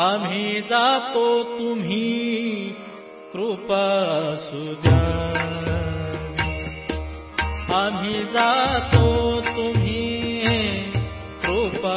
आम्ही जातो तुम्ही कृपा सुद्या आम्ही जातो तुम्ही कृपा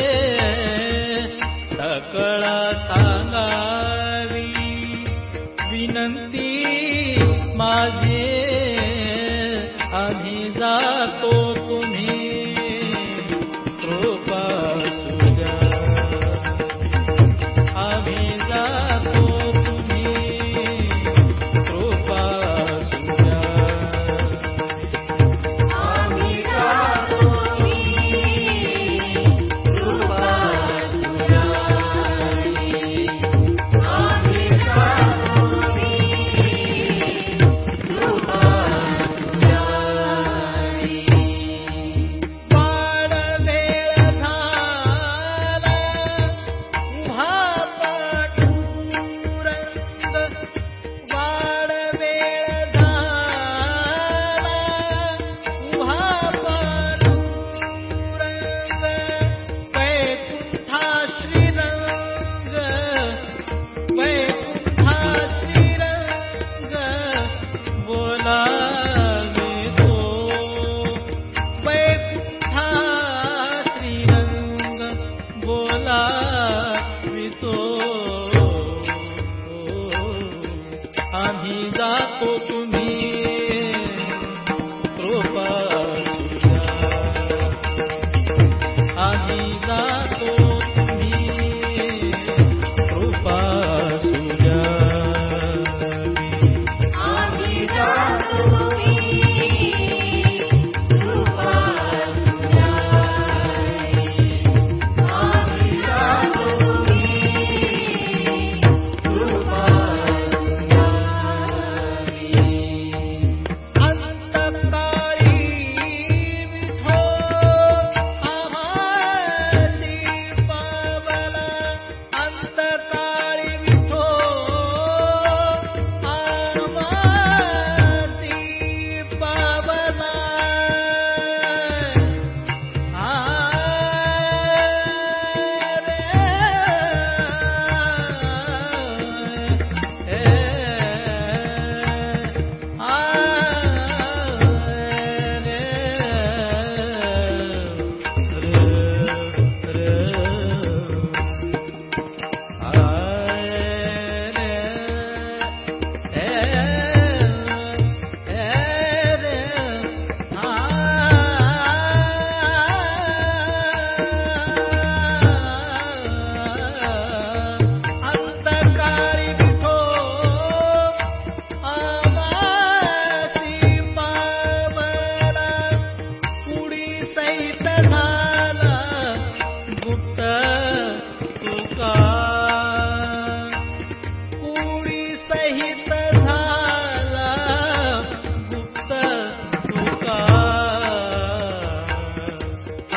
सकळता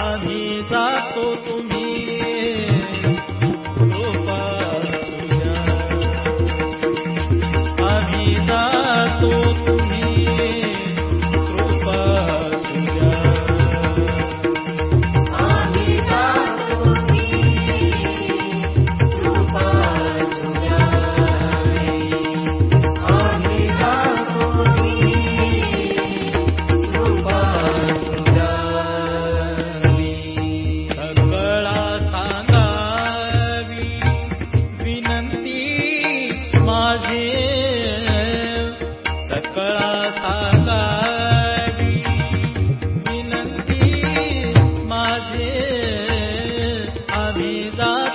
अभी तो तुम्हें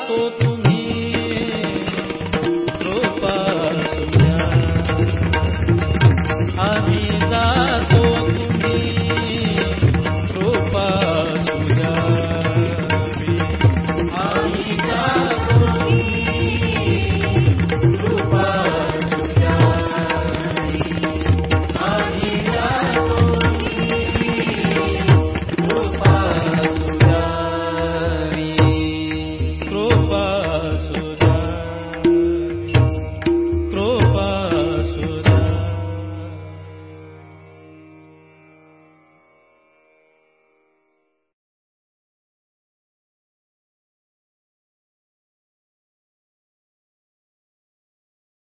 tu